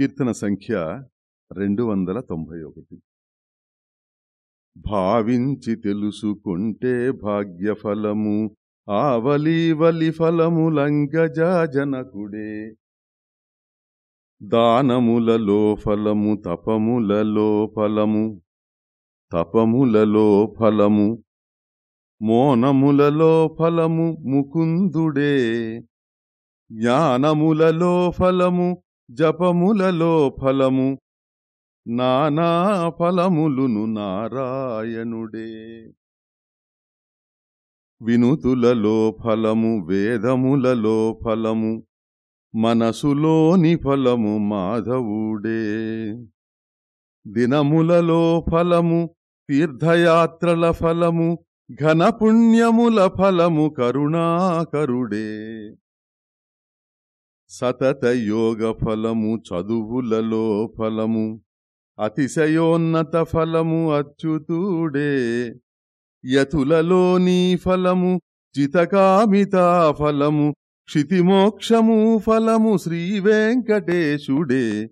కీర్తన సంఖ్య రెండు వందల తొంభై ఒకటి. భావించి తెలుసుకుంటే భాగ్యఫలము ఆవలీవలి ఫలములంగజాజనకుడే దానములలో ఫలము తపములలో ఫలము తపములలో ఫలము మోనములలో ఫలము ముకుందుడే. జ్ఞానములలో ఫలము జపములలో ఫలము నానా ఫలములును నారాయణుడే. వినుతులలో ఫలము వేదములలో ఫలము మనసులోని ఫలము మాధవుడే. దినములలో ఫలము తీర్థయాత్రల ఫలము ఘనపుణ్యముల ఫలము కరుణాకరుడే. సతత యోగ ఫలము చదువులలో ఫలము అతిశయోన్నత ఫలము అచ్యుతుడే. యతులలోని ఫలము చితకామితా ఫలము క్షితిమోక్షము ఫలము శ్రీ వెంకటేశుడే.